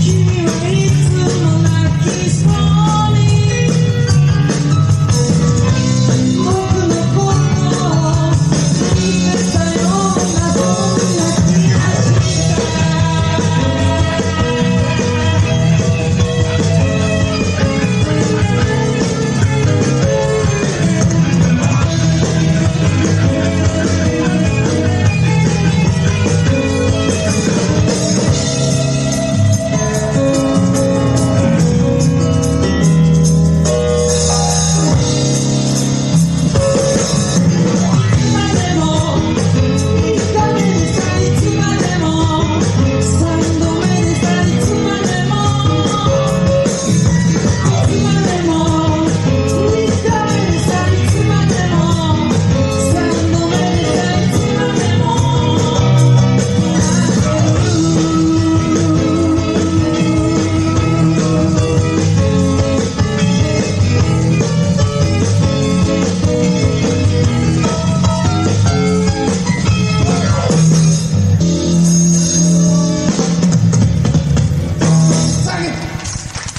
Keep me waiting.